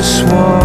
just want